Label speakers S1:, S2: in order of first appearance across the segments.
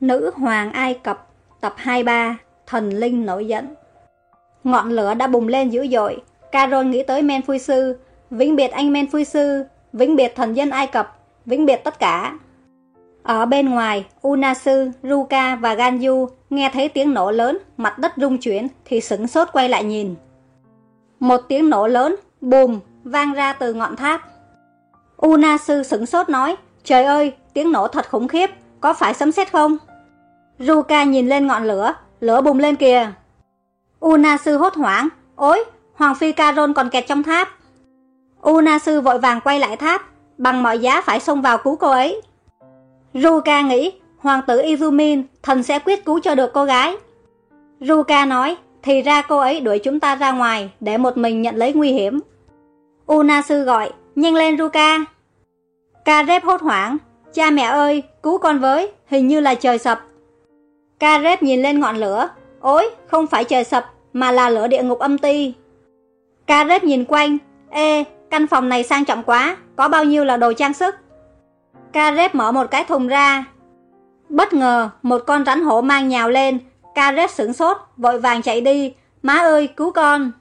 S1: Nữ hoàng Ai Cập Tập 23 Thần linh nổi giận. Ngọn lửa đã bùng lên dữ dội. Carol nghĩ tới Men Phui Sư Vĩnh biệt anh Men Phui Sư Vĩnh biệt thần dân Ai Cập Vĩnh biệt tất cả. Ở bên ngoài Unasu, Ruka và Ganyu Nghe thấy tiếng nổ lớn Mặt đất rung chuyển Thì sững sốt quay lại nhìn. Một tiếng nổ lớn Bùm Vang ra từ ngọn tháp. Unasu sững sốt nói Trời ơi tiếng nổ thật khủng khiếp. Có phải sấm sét không Ruka nhìn lên ngọn lửa, lửa bùng lên kìa. Unasu hốt hoảng, ôi, Hoàng Phi Caron còn kẹt trong tháp. Unasu vội vàng quay lại tháp, bằng mọi giá phải xông vào cứu cô ấy. Ruka nghĩ, Hoàng tử Izumin, thần sẽ quyết cứu cho được cô gái. Ruka nói, thì ra cô ấy đuổi chúng ta ra ngoài, để một mình nhận lấy nguy hiểm. Unasu gọi, nhanh lên Ruka. Karep hốt hoảng, cha mẹ ơi, cứu con với, hình như là trời sập. Gareth nhìn lên ngọn lửa. Ôi, không phải trời sập, mà là lửa địa ngục âm ti. Gareth nhìn quanh. Ê, căn phòng này sang trọng quá, có bao nhiêu là đồ trang sức. Gareth mở một cái thùng ra. Bất ngờ, một con rắn hổ mang nhào lên. Gareth sửng sốt, vội vàng chạy đi. Má ơi, cứu con.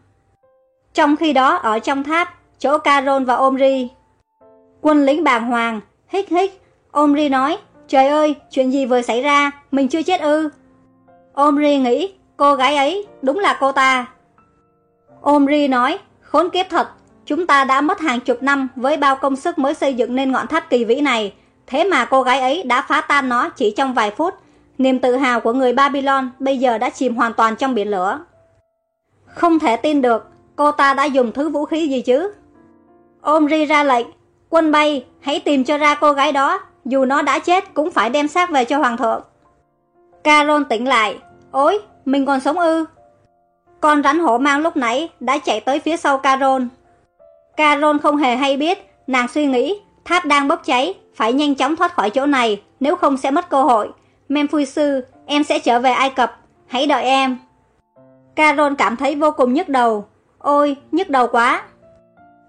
S1: Trong khi đó, ở trong tháp, chỗ Caron và Omri. Quân lính bàng hoàng, hích hích. Omri nói, Trời ơi, chuyện gì vừa xảy ra, mình chưa chết ư? Omri nghĩ, cô gái ấy, đúng là cô ta. Omri nói, khốn kiếp thật, chúng ta đã mất hàng chục năm với bao công sức mới xây dựng nên ngọn tháp kỳ vĩ này. Thế mà cô gái ấy đã phá tan nó chỉ trong vài phút. Niềm tự hào của người Babylon bây giờ đã chìm hoàn toàn trong biển lửa. Không thể tin được, cô ta đã dùng thứ vũ khí gì chứ? Omri ra lệnh, quân bay, hãy tìm cho ra cô gái đó, dù nó đã chết cũng phải đem xác về cho hoàng thượng. Carol tỉnh lại, ôi, mình còn sống ư. Con rắn hổ mang lúc nãy đã chạy tới phía sau Carol. Carol không hề hay biết, nàng suy nghĩ, tháp đang bốc cháy, phải nhanh chóng thoát khỏi chỗ này, nếu không sẽ mất cơ hội. Memphui sư, em sẽ trở về Ai Cập, hãy đợi em. Carol cảm thấy vô cùng nhức đầu. Ôi, nhức đầu quá.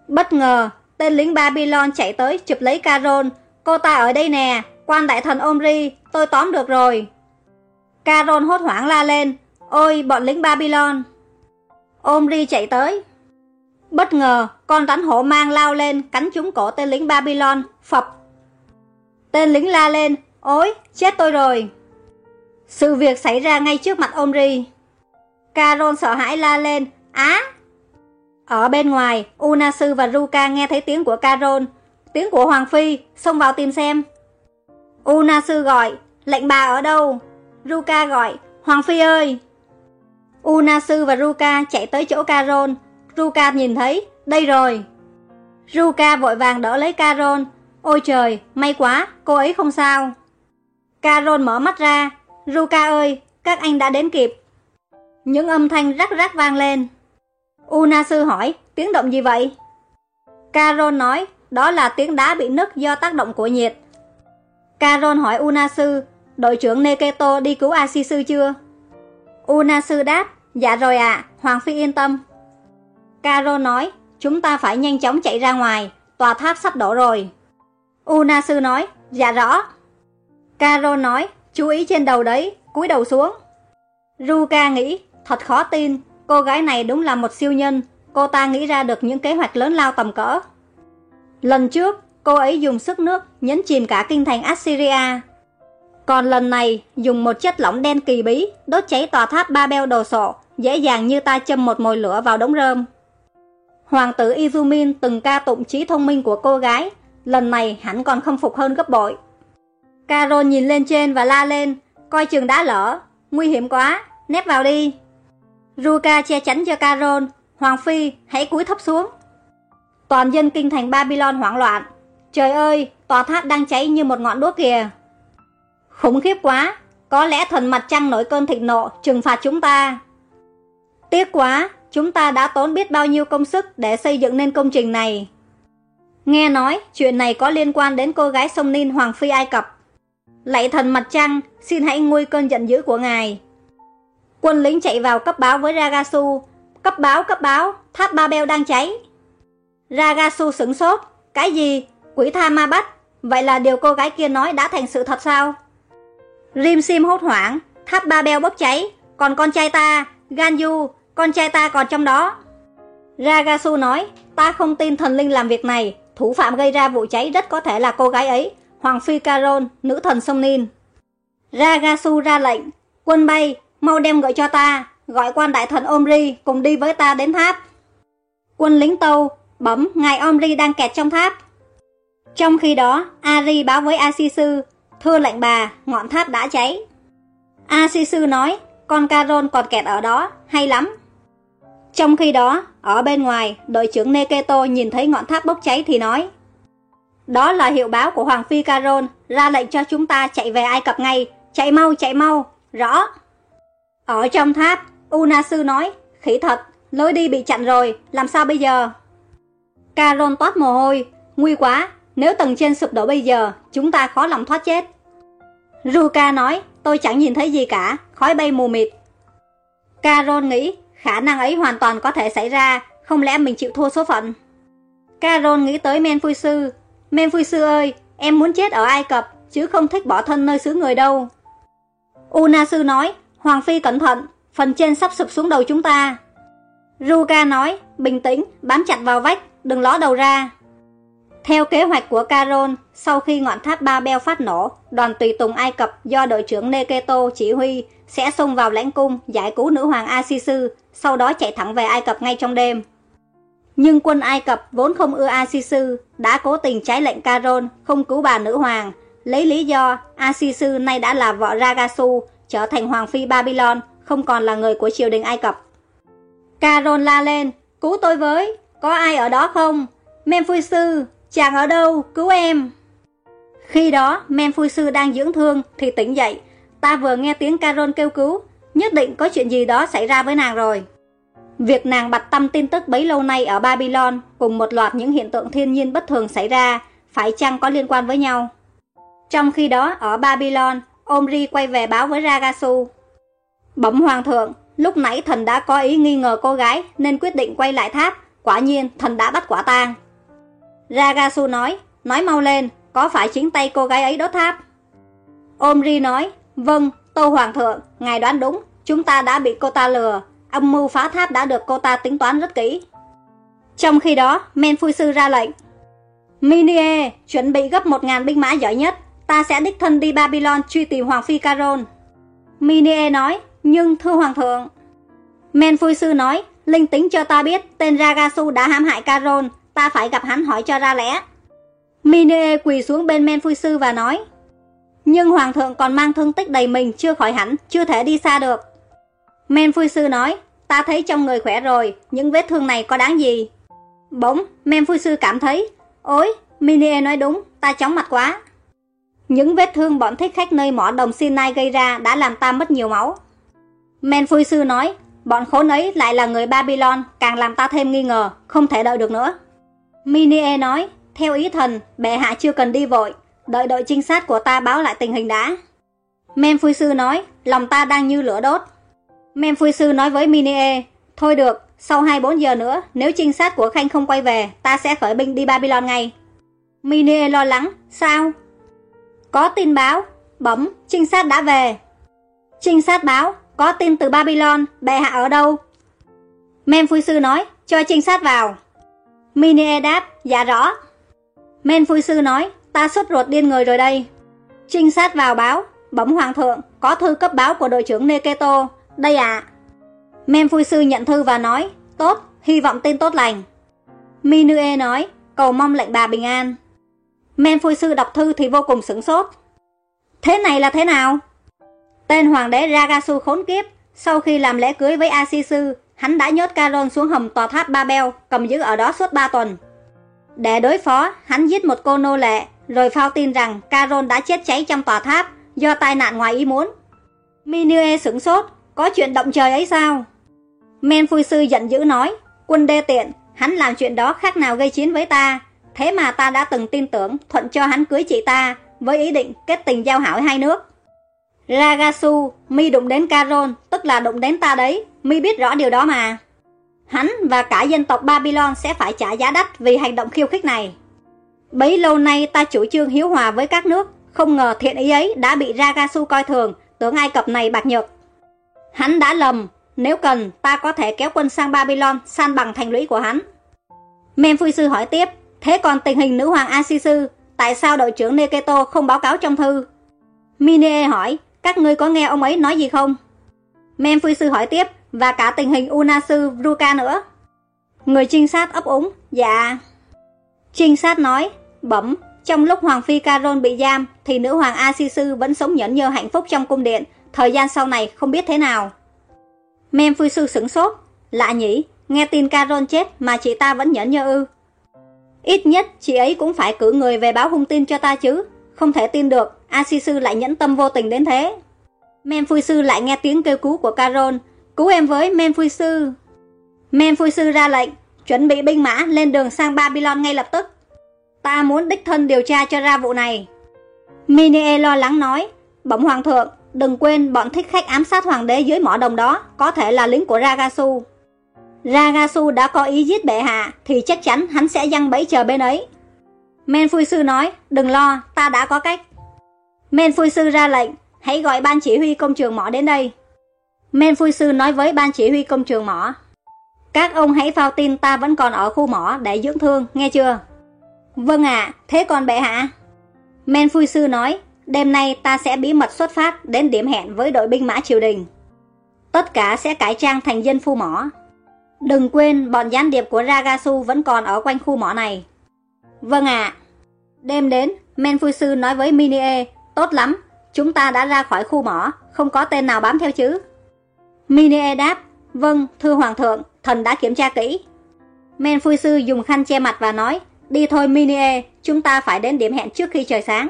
S1: Bất ngờ, tên lính Babylon chạy tới chụp lấy Carol, Cô ta ở đây nè, quan đại thần Omri, tôi tóm được rồi. Caron hốt hoảng la lên, ôi bọn lính Babylon. Omri chạy tới. Bất ngờ, con rắn hổ mang lao lên, cắn trúng cổ tên lính Babylon, phập. Tên lính la lên, ôi, chết tôi rồi. Sự việc xảy ra ngay trước mặt Omri. Caron sợ hãi la lên, á. Ở bên ngoài, Unasu và Ruka nghe thấy tiếng của Caron, tiếng của Hoàng Phi, xông vào tìm xem. Unasu gọi, lệnh bà ở đâu? Ruka gọi, Hoàng Phi ơi! Unasu và Ruka chạy tới chỗ Carol. Ruka nhìn thấy, đây rồi. Ruka vội vàng đỡ lấy Carol. Ôi trời, may quá, cô ấy không sao. Carol mở mắt ra. Ruka ơi, các anh đã đến kịp. Những âm thanh rắc rắc vang lên. Unasu hỏi, tiếng động gì vậy? Carol nói, đó là tiếng đá bị nứt do tác động của nhiệt. Caron hỏi Unasu, đội trưởng Neketo đi cứu Asisu chưa? Unasu đáp, dạ rồi ạ, Hoàng Phi yên tâm. Caron nói, chúng ta phải nhanh chóng chạy ra ngoài, tòa tháp sắp đổ rồi. Unasu nói, dạ rõ. Caron nói, chú ý trên đầu đấy, cúi đầu xuống. Ruka nghĩ, thật khó tin, cô gái này đúng là một siêu nhân, cô ta nghĩ ra được những kế hoạch lớn lao tầm cỡ. Lần trước, cô ấy dùng sức nước nhấn chìm cả kinh thành Assyria. Còn lần này, dùng một chất lỏng đen kỳ bí, đốt cháy tòa tháp ba beo đồ sộ, dễ dàng như ta châm một mồi lửa vào đống rơm. Hoàng tử Izumin từng ca tụng trí thông minh của cô gái, lần này hẳn còn không phục hơn gấp bội. Carol nhìn lên trên và la lên, coi chừng đã lỡ, nguy hiểm quá, nép vào đi. Ruka che chắn cho Carol, Hoàng Phi hãy cúi thấp xuống. Toàn dân kinh thành Babylon hoảng loạn. Trời ơi, tòa tháp đang cháy như một ngọn đuốc kìa. Khủng khiếp quá, có lẽ thần mặt trăng nổi cơn thịnh nộ trừng phạt chúng ta. Tiếc quá, chúng ta đã tốn biết bao nhiêu công sức để xây dựng nên công trình này. Nghe nói chuyện này có liên quan đến cô gái sông Ninh Hoàng Phi Ai Cập. Lạy thần mặt trăng, xin hãy nguôi cơn giận dữ của ngài. Quân lính chạy vào cấp báo với Ragasu. Cấp báo, cấp báo, tháp Babel đang cháy. Ragasu sửng sốt. Cái gì? Quỷ tha ma bắt. Vậy là điều cô gái kia nói đã thành sự thật sao? Rim Sim hốt hoảng, tháp ba beo bốc cháy, còn con trai ta, Ganyu, con trai ta còn trong đó. Ragasu nói, ta không tin thần linh làm việc này, thủ phạm gây ra vụ cháy rất có thể là cô gái ấy, Hoàng Phi Caron, nữ thần sông Nin. Ragasu ra lệnh, quân bay, mau đem gọi cho ta, gọi quan đại thần Omri cùng đi với ta đến tháp. Quân lính tâu, bấm, ngài Omri đang kẹt trong tháp. Trong khi đó, Ari báo với Asisu, thưa lệnh bà, ngọn tháp đã cháy. Asisu nói, con Caron còn kẹt ở đó, hay lắm. Trong khi đó, ở bên ngoài, đội trưởng Neketo nhìn thấy ngọn tháp bốc cháy thì nói Đó là hiệu báo của Hoàng Phi Caron, ra lệnh cho chúng ta chạy về Ai Cập ngay, chạy mau, chạy mau, rõ. Ở trong tháp, Unasu nói, khỉ thật, lối đi bị chặn rồi, làm sao bây giờ? Caron toát mồ hôi, nguy quá, nếu tầng trên sụp đổ bây giờ, chúng ta khó lòng thoát chết. Ruka nói, tôi chẳng nhìn thấy gì cả, khói bay mù mịt. Caron nghĩ, khả năng ấy hoàn toàn có thể xảy ra, không lẽ mình chịu thua số phận? Caron nghĩ tới Menfuisu, Sư. Sư ơi, em muốn chết ở Ai Cập, chứ không thích bỏ thân nơi xứ người đâu. Unasu nói, Hoàng Phi cẩn thận, phần trên sắp sụp xuống đầu chúng ta. Ruka nói, bình tĩnh, bám chặt vào vách, đừng ló đầu ra. Theo kế hoạch của Caron, sau khi ngọn tháp Ba Beo phát nổ, đoàn tùy tùng Ai Cập do đội trưởng Neketo chỉ huy sẽ xông vào lãnh cung giải cứu nữ hoàng Asisu, sau đó chạy thẳng về Ai Cập ngay trong đêm. Nhưng quân Ai Cập vốn không ưa Asisu, đã cố tình trái lệnh Caron không cứu bà nữ hoàng, lấy lý do Asisu nay đã là vợ Ragasu, trở thành hoàng phi Babylon, không còn là người của triều đình Ai Cập. Caron la lên, cứu tôi với, có ai ở đó không? Sư, chàng ở đâu, cứu em. Khi đó, Sư đang dưỡng thương thì tỉnh dậy, ta vừa nghe tiếng Caron kêu cứu, nhất định có chuyện gì đó xảy ra với nàng rồi. Việc nàng bặt tâm tin tức bấy lâu nay ở Babylon cùng một loạt những hiện tượng thiên nhiên bất thường xảy ra, phải chăng có liên quan với nhau? Trong khi đó, ở Babylon, Omri quay về báo với Ragasu. Bẩm hoàng thượng, lúc nãy thần đã có ý nghi ngờ cô gái nên quyết định quay lại tháp. Quả nhiên, thần đã bắt quả tang. Ragasu nói, nói mau lên, có phải chính tay cô gái ấy đốt tháp? Omri nói, vâng, Tô Hoàng thượng, ngài đoán đúng, chúng ta đã bị cô ta lừa, âm mưu phá tháp đã được cô ta tính toán rất kỹ. Trong khi đó, Men Phu Sư ra lệnh. Minie, chuẩn bị gấp 1.000 binh mã giỏi nhất, ta sẽ đích thân đi Babylon truy tìm Hoàng Phi Caron. Minie nói, nhưng thưa Hoàng thượng. Men Phu Sư nói, linh tính cho ta biết tên Ragasu đã hãm hại Caron, ta phải gặp hắn hỏi cho ra lẽ. Minue quỳ xuống bên Men phui Sư và nói, nhưng hoàng thượng còn mang thương tích đầy mình chưa khỏi hẳn, chưa thể đi xa được. Men phui Sư nói, ta thấy trong người khỏe rồi, những vết thương này có đáng gì? Bỗng, Men phui Sư cảm thấy, ôi, Minue nói đúng, ta chóng mặt quá. Những vết thương bọn thích khách nơi mỏ đồng Sinai gây ra đã làm ta mất nhiều máu. Men phui Sư nói, bọn khốn ấy lại là người Babylon, càng làm ta thêm nghi ngờ, không thể đợi được nữa. Minie nói, theo ý thần, bệ hạ chưa cần đi vội, đợi đội trinh sát của ta báo lại tình hình đã. Sư nói, lòng ta đang như lửa đốt. Sư nói với Minie, thôi được, sau 24 giờ nữa, nếu trinh sát của Khanh không quay về, ta sẽ khởi binh đi Babylon ngay. Minie lo lắng, sao? Có tin báo, bấm, trinh sát đã về. Trinh sát báo, có tin từ Babylon, bệ hạ ở đâu? Mem Sư nói, cho trinh sát vào. Minie đáp, dạ rõ. Men Sư nói, ta xuất ruột điên người rồi đây. Trinh sát vào báo, bẩm hoàng thượng, có thư cấp báo của đội trưởng Neketo, đây ạ. À. Sư nhận thư và nói, tốt, hy vọng tin tốt lành. Minue nói, cầu mong lệnh bà bình an. Men Sư đọc thư thì vô cùng sửng sốt. Thế này là thế nào? Tên hoàng đế Ragasu khốn kiếp, sau khi làm lễ cưới với Asisu, hắn đã nhốt Caron xuống hầm tòa tháp Babel, cầm giữ ở đó suốt 3 tuần. Để đối phó, hắn giết một cô nô lệ, rồi phao tin rằng Caron đã chết cháy trong tòa tháp do tai nạn ngoài ý muốn. Minue sửng sốt, có chuyện động trời ấy sao? Men Phu Sư giận dữ nói, quân đê tiện, hắn làm chuyện đó khác nào gây chiến với ta. Thế mà ta đã từng tin tưởng thuận cho hắn cưới chị ta với ý định kết tình giao hảo hai nước. Ragasu, mi đụng đến Caron, tức là đụng đến ta đấy, mi biết rõ điều đó mà. Hắn và cả dân tộc Babylon sẽ phải trả giá đắt vì hành động khiêu khích này. Bấy lâu nay ta chủ trương hiếu hòa với các nước, không ngờ thiện ý ấy đã bị Ragasu coi thường, tướng Ai Cập này bạc nhược. Hắn đã lầm, nếu cần ta có thể kéo quân sang Babylon san bằng thành lũy của hắn. Memphui sư hỏi tiếp, thế còn tình hình nữ hoàng Asisu, tại sao đội trưởng Neketo không báo cáo trong thư? Minie hỏi, các ngươi có nghe ông ấy nói gì không? Memphui sư hỏi tiếp, và cả tình hình Unasu Ruka nữa. Người trinh sát ấp úng, dạ. Trinh sát nói, bẩm, trong lúc Hoàng Phi Caron bị giam thì nữ hoàng Asisu vẫn sống nhẫn nhơ hạnh phúc trong cung điện, thời gian sau này không biết thế nào. Mem Sư sửng sốt, lạ nhỉ, nghe tin Caron chết mà chị ta vẫn nhẫn nhơ ư. Ít nhất chị ấy cũng phải cử người về báo hung tin cho ta chứ, không thể tin được Asisu lại nhẫn tâm vô tình đến thế. Mem Phui Sư lại nghe tiếng kêu cứu của Caron, cứu em với Mem Phui Sư. Mem Phui Sư ra lệnh, chuẩn bị binh mã lên đường sang Babylon ngay lập tức. Ta muốn đích thân điều tra cho ra vụ này. Minie lo lắng nói, bẩm hoàng thượng, đừng quên bọn thích khách ám sát hoàng đế dưới mỏ đồng đó có thể là lính của Ragasu. Ragasu đã có ý giết bệ hạ thì chắc chắn hắn sẽ giăng bẫy chờ bên ấy. Men Phui Sư nói, đừng lo, ta đã có cách. Men Phui Sư ra lệnh, hãy gọi ban chỉ huy công trường mỏ đến đây. Men Phui Sư nói với ban chỉ huy công trường mỏ. Các ông hãy phao tin ta vẫn còn ở khu mỏ để dưỡng thương, nghe chưa? Vâng ạ, thế còn bệ hạ? Men Phui Sư nói, đêm nay ta sẽ bí mật xuất phát đến điểm hẹn với đội binh mã triều đình. Tất cả sẽ cải trang thành dân phu mỏ. Đừng quên bọn gián điệp của Ragasu vẫn còn ở quanh khu mỏ này. Vâng ạ. Đêm đến, Men Phui Sư nói với Minie, tốt lắm, chúng ta đã ra khỏi khu mỏ, không có tên nào bám theo chứ. Minie đáp, vâng, thưa Hoàng thượng, thần đã kiểm tra kỹ. Men Phui Sư dùng khăn che mặt và nói, Đi thôi Minie, chúng ta phải đến điểm hẹn trước khi trời sáng.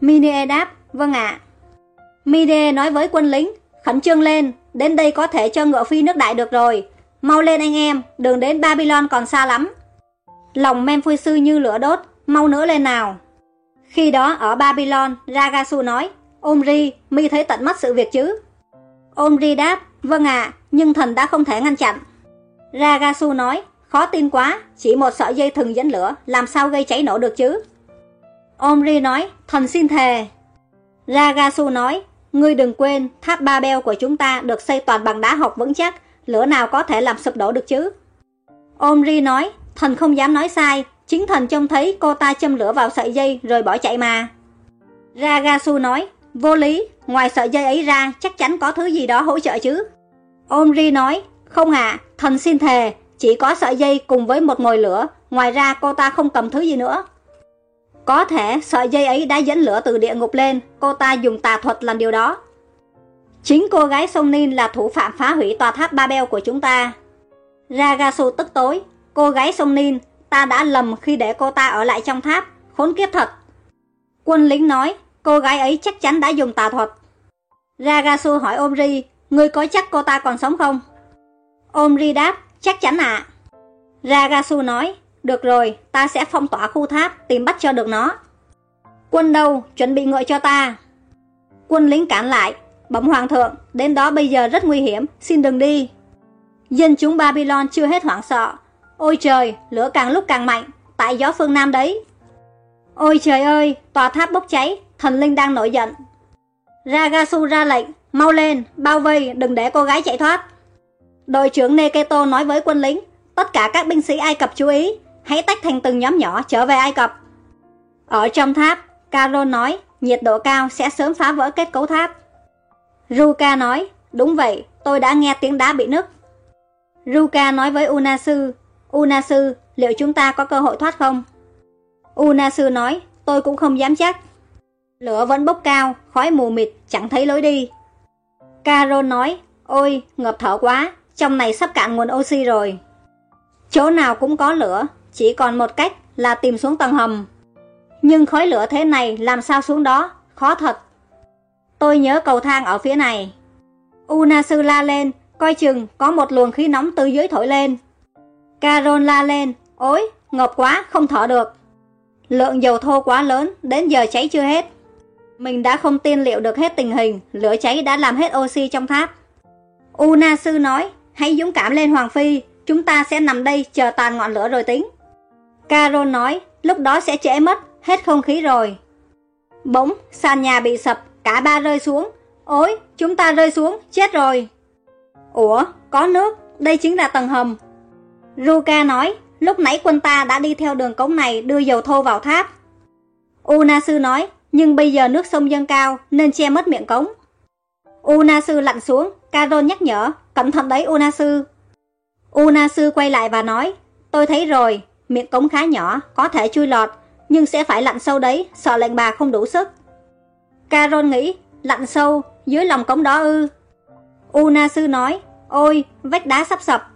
S1: Minie đáp, vâng ạ. Minie nói với quân lính, khẩn trương lên, đến đây có thể cho ngựa phi nước đại được rồi. Mau lên anh em, đường đến Babylon còn xa lắm. Lòng Memphui sư như lửa đốt, mau nữa lên nào. Khi đó ở Babylon, Ragasu nói, Omri, mi thấy tận mắt sự việc chứ? Omri đáp, vâng ạ, nhưng thần đã không thể ngăn chặn. Ragasu nói, Khó tin quá, chỉ một sợi dây thừng dẫn lửa, làm sao gây cháy nổ được chứ? Omri nói, thần xin thề. Ragasu nói, ngươi đừng quên, tháp Babel của chúng ta được xây toàn bằng đá học vững chắc, lửa nào có thể làm sụp đổ được chứ? Omri nói, thần không dám nói sai, chính thần trông thấy cô ta châm lửa vào sợi dây rồi bỏ chạy mà. Ragasu nói, vô lý, ngoài sợi dây ấy ra chắc chắn có thứ gì đó hỗ trợ chứ. Omri nói, không ạ, thần xin thề, chỉ có sợi dây cùng với một mồi lửa, ngoài ra cô ta không cầm thứ gì nữa. Có thể sợi dây ấy đã dẫn lửa từ địa ngục lên, cô ta dùng tà thuật làm điều đó. Chính cô gái sông Nin là thủ phạm phá hủy tòa tháp Babel của chúng ta. Ragasu tức tối, cô gái sông Nin, ta đã lầm khi để cô ta ở lại trong tháp, khốn kiếp thật. Quân lính nói, cô gái ấy chắc chắn đã dùng tà thuật. Ragasu hỏi Omri, ngươi có chắc cô ta còn sống không? Omri đáp, Chắc chắn ạ. À. Ragasu nói, được rồi, ta sẽ phong tỏa khu tháp, tìm bắt cho được nó. Quân đâu, chuẩn bị ngựa cho ta. Quân lính cản lại, bẩm hoàng thượng, đến đó bây giờ rất nguy hiểm, xin đừng đi. Dân chúng Babylon chưa hết hoảng sợ. Ôi trời, lửa càng lúc càng mạnh, tại gió phương Nam đấy. Ôi trời ơi, tòa tháp bốc cháy, thần linh đang nổi giận. Ragasu ra lệnh, mau lên, bao vây, đừng để cô gái chạy thoát. Đội trưởng Neketo nói với quân lính, tất cả các binh sĩ Ai Cập chú ý, hãy tách thành từng nhóm nhỏ trở về Ai Cập. Ở trong tháp, caro nói, nhiệt độ cao sẽ sớm phá vỡ kết cấu tháp. Ruka nói, đúng vậy, tôi đã nghe tiếng đá bị nứt. Ruka nói với Unasu, Unasu, liệu chúng ta có cơ hội thoát không? Unasu nói, tôi cũng không dám chắc. Lửa vẫn bốc cao, khói mù mịt, chẳng thấy lối đi. Caron nói, ôi, ngập thở quá, trong này sắp cạn nguồn oxy rồi. Chỗ nào cũng có lửa, chỉ còn một cách là tìm xuống tầng hầm. Nhưng khói lửa thế này làm sao xuống đó, khó thật. Tôi nhớ cầu thang ở phía này. Unasu la lên, coi chừng có một luồng khí nóng từ dưới thổi lên. Carol la lên, ôi, ngập quá, không thở được. Lượng dầu thô quá lớn, đến giờ cháy chưa hết. Mình đã không tiên liệu được hết tình hình, lửa cháy đã làm hết oxy trong tháp. Una sư nói, Hãy dũng cảm lên Hoàng Phi, chúng ta sẽ nằm đây chờ tàn ngọn lửa rồi tính. Carol nói, lúc đó sẽ trễ mất, hết không khí rồi. Bỗng, sàn nhà bị sập, cả ba rơi xuống. Ôi, chúng ta rơi xuống, chết rồi. Ủa, có nước, đây chính là tầng hầm. Ruka nói, lúc nãy quân ta đã đi theo đường cống này đưa dầu thô vào tháp. Unasu nói, nhưng bây giờ nước sông dâng cao nên che mất miệng cống. Unasu lặn xuống, Carol nhắc nhở, cẩn thận đấy Unasu. Unasu quay lại và nói, tôi thấy rồi, miệng cống khá nhỏ, có thể chui lọt, nhưng sẽ phải lặn sâu đấy, sợ lệnh bà không đủ sức. Carol nghĩ, lặn sâu, dưới lòng cống đó ư. Unasu nói, ôi, vách đá sắp sập.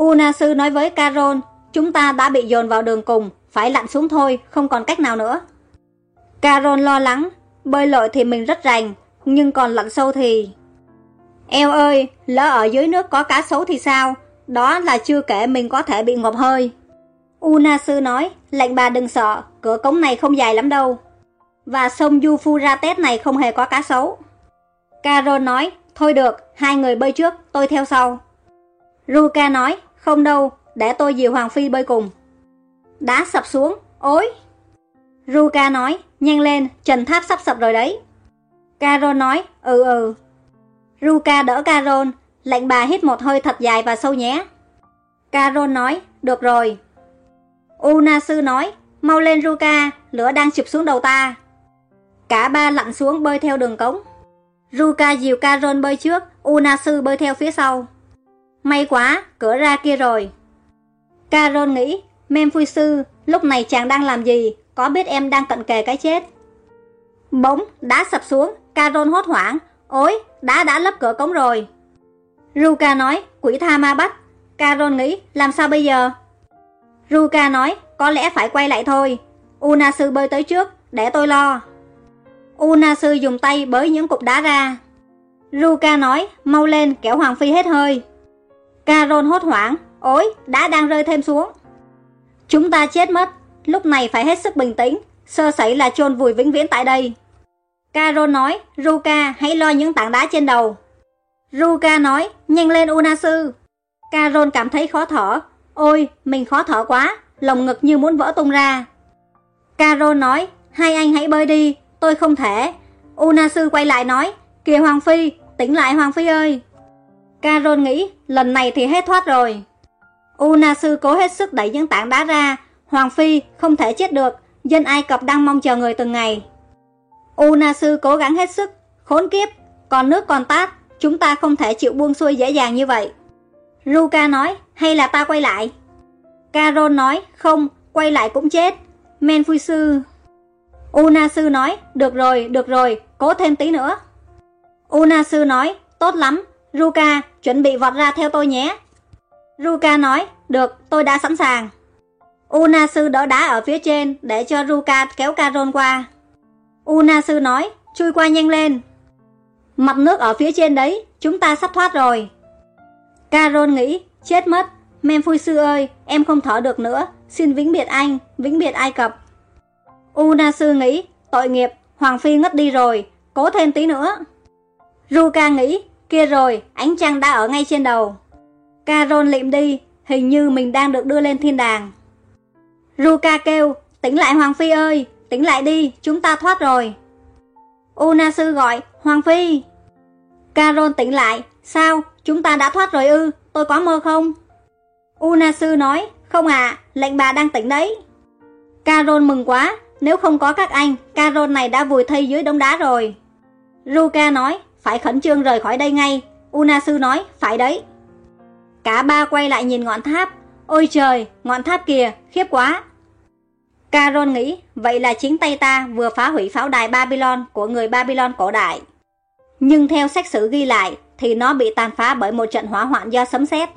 S1: Unasu nói với Carol, chúng ta đã bị dồn vào đường cùng, phải lặn xuống thôi, không còn cách nào nữa. Carol lo lắng, bơi lội thì mình rất rành, nhưng còn lặn sâu thì... Eo ơi, lỡ ở dưới nước có cá sấu thì sao? Đó là chưa kể mình có thể bị ngộp hơi. Una sư nói, lệnh bà đừng sợ, cửa cống này không dài lắm đâu. Và sông Euphrates này không hề có cá sấu. Carol nói, thôi được, hai người bơi trước, tôi theo sau. Ruka nói, không đâu, để tôi dìu Hoàng Phi bơi cùng. Đá sập xuống, ối. Ruka nói, nhanh lên, trần tháp sắp sập rồi đấy. Carol nói, ừ ừ. Ruka đỡ Carol, lệnh bà hít một hơi thật dài và sâu nhé. Carol nói, được rồi. Unasu nói, mau lên Ruka, lửa đang chụp xuống đầu ta. Cả ba lặn xuống bơi theo đường cống. Ruka dìu Carol bơi trước, Unasu bơi theo phía sau. May quá, cửa ra kia rồi. Carol nghĩ, sư lúc này chàng đang làm gì, có biết em đang cận kề cái chết. Bỗng, đá sập xuống, Carol hốt hoảng, ôi, đá đã lấp cửa cống rồi. Ruka nói, quỷ tha ma bắt. Carol nghĩ, làm sao bây giờ? Ruka nói, có lẽ phải quay lại thôi. Unasu bơi tới trước, để tôi lo. Unasu dùng tay bới những cục đá ra. Ruka nói, mau lên, kéo Hoàng Phi hết hơi. Carol hốt hoảng, ôi, đã đang rơi thêm xuống. Chúng ta chết mất, lúc này phải hết sức bình tĩnh, sơ sẩy là chôn vùi vĩnh viễn tại đây. Carol nói, Ruka hãy lo những tảng đá trên đầu. Ruka nói, nhanh lên Unasu. Carol cảm thấy khó thở. Ôi, mình khó thở quá, lồng ngực như muốn vỡ tung ra. Carol nói, hai anh hãy bơi đi, tôi không thể. Unasu quay lại nói, kìa Hoàng Phi, tỉnh lại Hoàng Phi ơi. Carol nghĩ, lần này thì hết thoát rồi. Unasu cố hết sức đẩy những tảng đá ra. Hoàng Phi không thể chết được, dân Ai Cập đang mong chờ người từng ngày. Unasu cố gắng hết sức, khốn kiếp, còn nước còn tát, chúng ta không thể chịu buông xuôi dễ dàng như vậy. Ruka nói, hay là ta quay lại? Carol nói, không, quay lại cũng chết. Men Sư... Unasu nói, được rồi, được rồi, cố thêm tí nữa. Unasu nói, tốt lắm, Ruka, chuẩn bị vọt ra theo tôi nhé. Ruka nói, được, tôi đã sẵn sàng. Unasu đỡ đá ở phía trên để cho Ruka kéo Karon qua. Unasu nói, chui qua nhanh lên. Mặt nước ở phía trên đấy, chúng ta sắp thoát rồi. Karon nghĩ, chết mất. Memphui sư ơi, em không thở được nữa, xin vĩnh biệt anh, vĩnh biệt Ai Cập. Unasu nghĩ, tội nghiệp, Hoàng Phi ngất đi rồi, cố thêm tí nữa. Ruka nghĩ, kia rồi, ánh trăng đã ở ngay trên đầu. Carol lịm đi, hình như mình đang được đưa lên thiên đàng. Ruka kêu, tỉnh lại Hoàng Phi ơi, tỉnh lại đi, chúng ta thoát rồi. Unasu gọi, Hoàng Phi. Carol tỉnh lại, sao, chúng ta đã thoát rồi ư, tôi có mơ không? Unasu nói, không à, lệnh bà đang tỉnh đấy. Carol mừng quá, nếu không có các anh, Carol này đã vùi thây dưới đống đá rồi. Ruka nói, phải khẩn trương rời khỏi đây ngay. Unasu nói, phải đấy. Cả ba quay lại nhìn ngọn tháp. Ôi trời, ngọn tháp kìa, khiếp quá. caron nghĩ, vậy là chính tay ta vừa phá hủy pháo đài Babylon của người Babylon cổ đại. Nhưng theo sách sử ghi lại, thì nó bị tàn phá bởi một trận hỏa hoạn do sấm sét.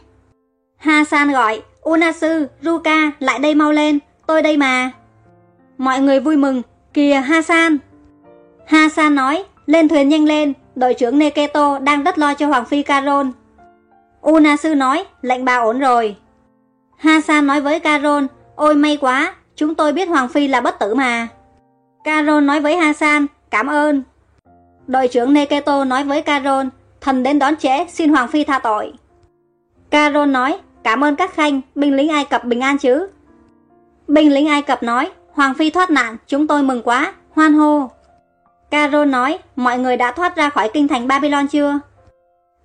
S1: Hasan gọi, Unasu, Ruka, lại đây mau lên, tôi đây mà. Mọi người vui mừng, kìa Hasan. Hasan nói, lên thuyền nhanh lên, đội trưởng Neketo đang rất lo cho Hoàng Phi Carol. Unasu nói, lệnh bà ổn rồi. Hasan nói với Carol, ôi may quá, chúng tôi biết Hoàng Phi là bất tử mà. Carol nói với Hasan, cảm ơn. Đội trưởng Neketo nói với Carol, thần đến đón trễ, xin Hoàng Phi tha tội. Carol nói, cảm ơn các khanh, binh lính Ai Cập bình an chứ. Binh lính Ai Cập nói, Hoàng Phi thoát nạn, chúng tôi mừng quá, hoan hô. Caro nói, mọi người đã thoát ra khỏi kinh thành Babylon chưa?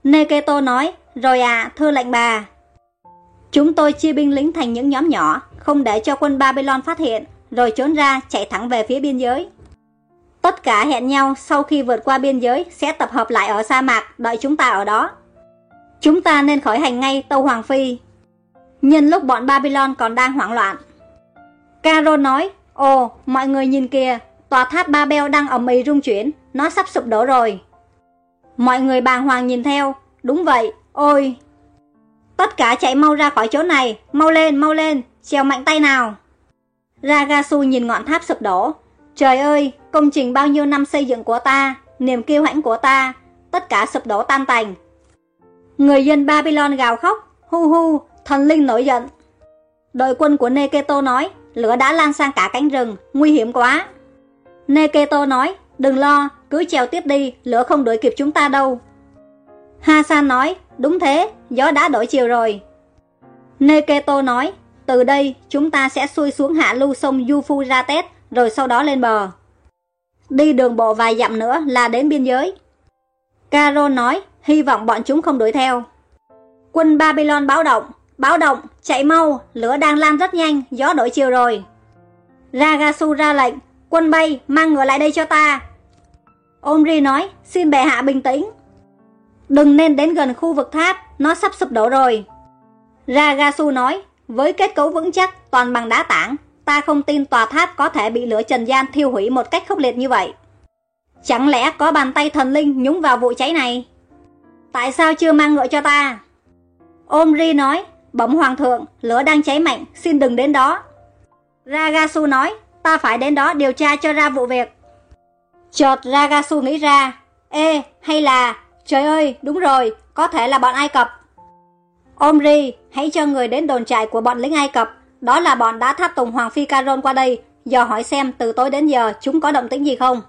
S1: Neketo nói, rồi à, thưa lệnh bà. Chúng tôi chia binh lính thành những nhóm nhỏ, không để cho quân Babylon phát hiện, rồi trốn ra chạy thẳng về phía biên giới. Tất cả hẹn nhau sau khi vượt qua biên giới sẽ tập hợp lại ở sa mạc đợi chúng ta ở đó. Chúng ta nên khởi hành ngay tâu Hoàng Phi. Nhân lúc bọn Babylon còn đang hoảng loạn. Caro nói, ồ, mọi người nhìn kìa, tòa tháp Babel đang ầm ĩ rung chuyển, nó sắp sụp đổ rồi. Mọi người bàng hoàng nhìn theo, đúng vậy, ôi. Tất cả chạy mau ra khỏi chỗ này, mau lên, mau lên, trèo mạnh tay nào. Ragasu nhìn ngọn tháp sụp đổ. Trời ơi, công trình bao nhiêu năm xây dựng của ta, niềm kiêu hãnh của ta, tất cả sụp đổ tan tành. Người dân Babylon gào khóc, hu hu, thần linh nổi giận. Đội quân của Neketo nói, lửa đã lan sang cả cánh rừng, nguy hiểm quá. Neketo nói, đừng lo, cứ trèo tiếp đi, lửa không đuổi kịp chúng ta đâu. Hasan nói, đúng thế, gió đã đổi chiều rồi. Neketo nói, từ đây chúng ta sẽ xuôi xuống hạ lưu sông Yufurates, rồi sau đó lên bờ. Đi đường bộ vài dặm nữa là đến biên giới. Caro nói, hy vọng bọn chúng không đuổi theo. Quân Babylon báo động, báo động, chạy mau, lửa đang lan rất nhanh, gió đổi chiều rồi. Ragasu ra lệnh, quân bay, mang ngựa lại đây cho ta. Omri nói, xin bệ hạ bình tĩnh. Đừng nên đến gần khu vực tháp, nó sắp sụp đổ rồi. Ragasu nói, với kết cấu vững chắc toàn bằng đá tảng, ta không tin tòa tháp có thể bị lửa trần gian thiêu hủy một cách khốc liệt như vậy. Chẳng lẽ có bàn tay thần linh nhúng vào vụ cháy này? Tại sao chưa mang ngựa cho ta? Omri nói, bẩm hoàng thượng, lửa đang cháy mạnh, xin đừng đến đó. Ragasu nói, ta phải đến đó điều tra cho ra vụ việc. Chợt Ragasu nghĩ ra, ê, hay là, trời ơi, đúng rồi, có thể là bọn Ai Cập. Omri, hãy cho người đến đồn trại của bọn lính Ai Cập, đó là bọn đã tháp tùng Hoàng Phi Caron qua đây, dò hỏi xem từ tối đến giờ chúng có động tĩnh gì không.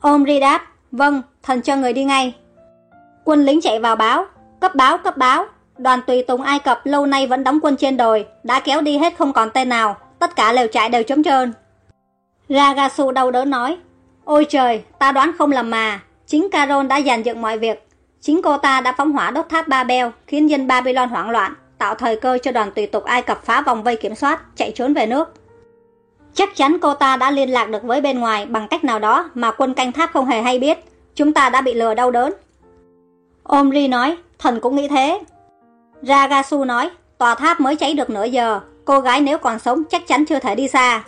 S1: Omri đáp, vâng, thần cho người đi ngay. Quân lính chạy vào báo, cấp báo, cấp báo, đoàn tùy tùng Ai Cập lâu nay vẫn đóng quân trên đồi, đã kéo đi hết không còn tên nào, tất cả lều trại đều trống trơn. Ragasu đau đớn nói, ôi trời, ta đoán không lầm mà, chính Caron đã dàn dựng mọi việc, Chính cô ta đã phóng hỏa đốt tháp Babel, khiến dân Babylon hoảng loạn, tạo thời cơ cho đoàn tùy tục Ai Cập phá vòng vây kiểm soát, chạy trốn về nước. Chắc chắn cô ta đã liên lạc được với bên ngoài bằng cách nào đó mà quân canh tháp không hề hay biết. Chúng ta đã bị lừa đau đớn. Omri nói, thần cũng nghĩ thế. Ragasu nói, tòa tháp mới cháy được nửa giờ, cô gái nếu còn sống chắc chắn chưa thể đi xa.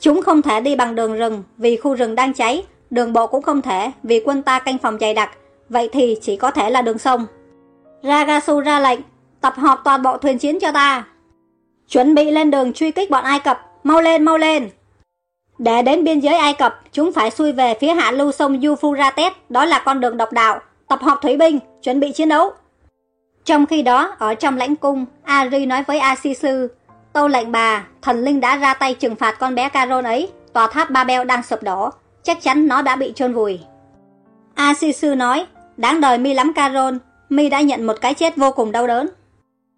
S1: Chúng không thể đi bằng đường rừng vì khu rừng đang cháy, đường bộ cũng không thể vì quân ta canh phòng dày đặc, vậy thì chỉ có thể là đường sông. Ragasu ra lệnh, tập hợp toàn bộ thuyền chiến cho ta. Chuẩn bị lên đường truy kích bọn Ai Cập, mau lên, mau lên. Để đến biên giới Ai Cập, chúng phải xuôi về phía hạ lưu sông Euphrates, đó là con đường độc đạo. Tập hợp thủy binh, chuẩn bị chiến đấu. Trong khi đó, ở trong lãnh cung, Ari nói với Asisu, Tâu lệnh bà, thần linh đã ra tay trừng phạt con bé Caron ấy, tòa tháp Babel đang sụp đổ, chắc chắn nó đã bị chôn vùi. Asisu nói, Đáng đời mi lắm Caron, mi đã nhận một cái chết vô cùng đau đớn.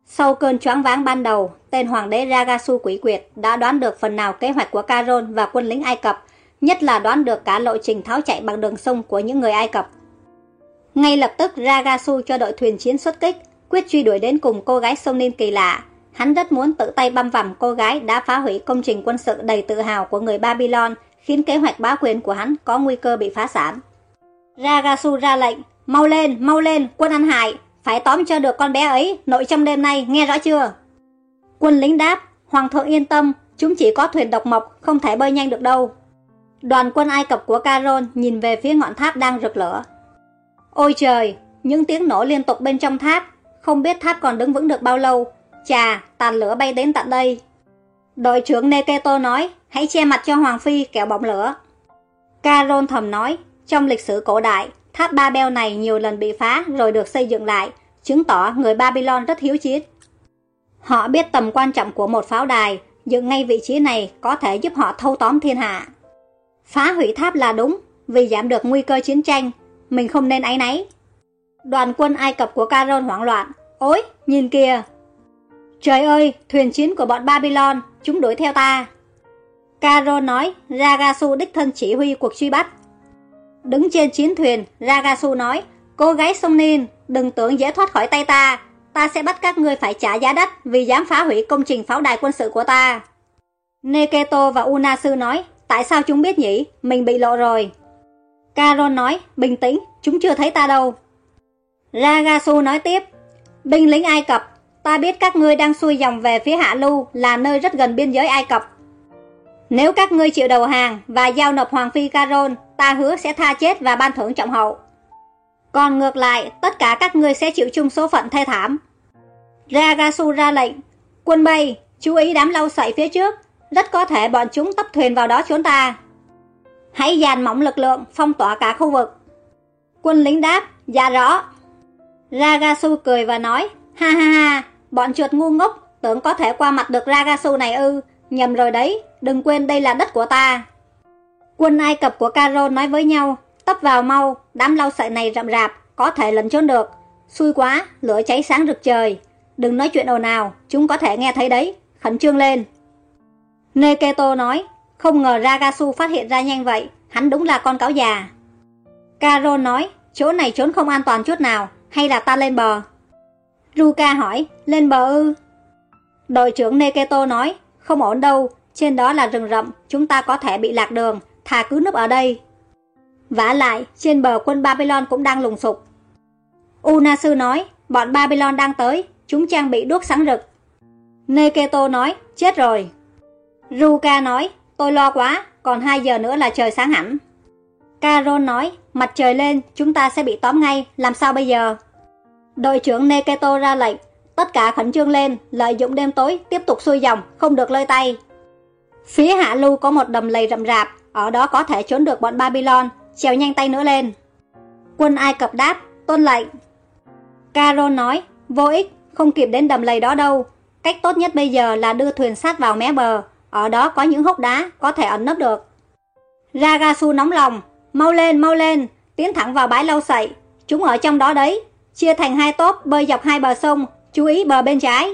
S1: Sau cơn choáng váng ban đầu, tên hoàng đế Ragasu quỷ quyệt đã đoán được phần nào kế hoạch của Caron và quân lính Ai Cập, nhất là đoán được cả lộ trình tháo chạy bằng đường sông của những người Ai Cập. Ngay lập tức Ragasu cho đội thuyền chiến xuất kích, quyết truy đuổi đến cùng cô gái sông Ninh kỳ lạ. Hắn rất muốn tự tay băm vằm cô gái đã phá hủy công trình quân sự đầy tự hào của người Babylon, khiến kế hoạch bá quyền của hắn có nguy cơ bị phá sản. Ragasu ra lệnh, Mau lên, mau lên, quân ăn hại, phải tóm cho được con bé ấy, nội trong đêm nay, nghe rõ chưa? Quân lính đáp, Hoàng thượng yên tâm, chúng chỉ có thuyền độc mộc, không thể bơi nhanh được đâu. Đoàn quân Ai Cập của Caron nhìn về phía ngọn tháp đang rực lửa. Ôi trời, những tiếng nổ liên tục bên trong tháp, không biết tháp còn đứng vững được bao lâu. Chà, tàn lửa bay đến tận đây. Đội trưởng Neketo nói, hãy che mặt cho Hoàng Phi kẻo bỏng lửa. Caron thầm nói, trong lịch sử cổ đại, Tháp Ba Beo này nhiều lần bị phá rồi được xây dựng lại, chứng tỏ người Babylon rất hiếu chiến. Họ biết tầm quan trọng của một pháo đài, dựng ngay vị trí này có thể giúp họ thâu tóm thiên hạ. Phá hủy tháp là đúng, vì giảm được nguy cơ chiến tranh, mình không nên áy náy. Đoàn quân Ai Cập của Caron hoảng loạn, ôi, nhìn kìa. Trời ơi, thuyền chiến của bọn Babylon, chúng đuổi theo ta. Caro nói, Ragasu đích thân chỉ huy cuộc truy bắt. Đứng trên chiến thuyền, Ragasu nói, cô gái sông Nin, đừng tưởng dễ thoát khỏi tay ta. Ta sẽ bắt các ngươi phải trả giá đắt vì dám phá hủy công trình pháo đài quân sự của ta. Neketo và Unasu nói, tại sao chúng biết nhỉ, mình bị lộ rồi. Caron nói, bình tĩnh, chúng chưa thấy ta đâu. Ragasu nói tiếp, binh lính Ai Cập, ta biết các ngươi đang xuôi dòng về phía Hạ Lưu là nơi rất gần biên giới Ai Cập. Nếu các ngươi chịu đầu hàng và giao nộp Hoàng Phi Caron, ta hứa sẽ tha chết và ban thưởng trọng hậu. Còn ngược lại, tất cả các ngươi sẽ chịu chung số phận thê thảm. Ragasu ra lệnh, quân bay, chú ý đám lau sậy phía trước, rất có thể bọn chúng tấp thuyền vào đó trốn ta. Hãy dàn mỏng lực lượng, phong tỏa cả khu vực. Quân lính đáp, dạ rõ. Ragasu cười và nói, ha ha ha, bọn chuột ngu ngốc, tưởng có thể qua mặt được Ragasu này ư, nhầm rồi đấy, đừng quên đây là đất của ta. Quân Ai Cập của Caro nói với nhau, tấp vào mau, đám lau sậy này rậm rạp, có thể lẩn trốn được. Xui quá, lửa cháy sáng rực trời. Đừng nói chuyện ồn nào, chúng có thể nghe thấy đấy, khẩn trương lên. Neketo nói, không ngờ Ragasu phát hiện ra nhanh vậy, hắn đúng là con cáo già. Caro nói, chỗ này trốn không an toàn chút nào, hay là ta lên bờ? Ruka hỏi, lên bờ ư? Đội trưởng Neketo nói, không ổn đâu, trên đó là rừng rậm, chúng ta có thể bị lạc đường, thà cứ núp ở đây. vả lại, trên bờ quân Babylon cũng đang lùng sục. Unasu nói, bọn Babylon đang tới, chúng trang bị đuốc sáng rực. Neketo nói, chết rồi. Ruka nói, tôi lo quá, còn 2 giờ nữa là trời sáng hẳn. Caron nói, mặt trời lên, chúng ta sẽ bị tóm ngay, làm sao bây giờ? Đội trưởng Neketo ra lệnh, tất cả khẩn trương lên, lợi dụng đêm tối, tiếp tục xuôi dòng, không được lơi tay. Phía hạ lưu có một đầm lầy rậm rạp, ở đó có thể trốn được bọn Babylon, trèo nhanh tay nữa lên. Quân Ai Cập đáp, tôn lệnh. Caron nói, vô ích, không kịp đến đầm lầy đó đâu. Cách tốt nhất bây giờ là đưa thuyền sát vào mé bờ, ở đó có những hốc đá, có thể ẩn nấp được. Ragasu nóng lòng, mau lên, mau lên, tiến thẳng vào bãi lau sậy. Chúng ở trong đó đấy, chia thành hai tốp bơi dọc hai bờ sông, chú ý bờ bên trái.